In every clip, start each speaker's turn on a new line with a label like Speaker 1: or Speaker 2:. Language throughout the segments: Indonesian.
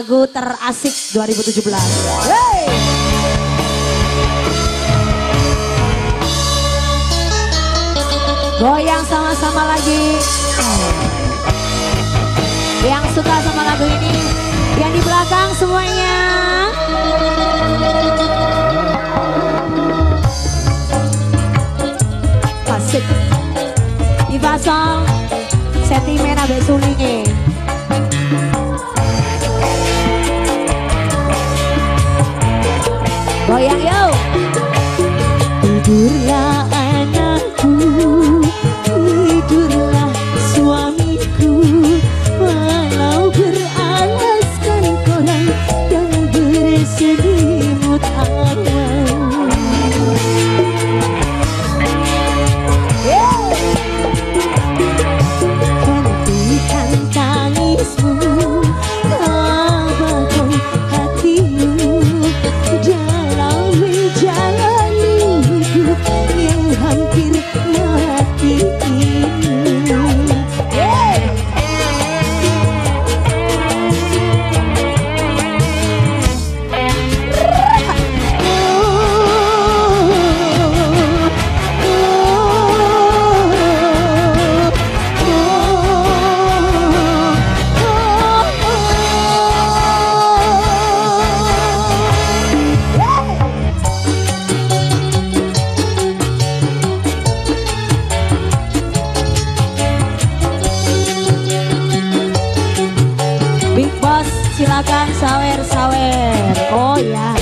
Speaker 1: lagu terasik 2017. Hey! Goyang sama-sama lagi. Yang suka sama lagu ini, yang di belakang semuanya. Asik. Dipasang sentimen abe. Goyang. Tidurlah hidup Yang yeah.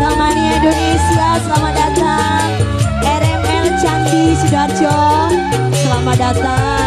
Speaker 1: Monata Mania Indonesia Selamat datang. RML Candi Sidoarjo Selamat datang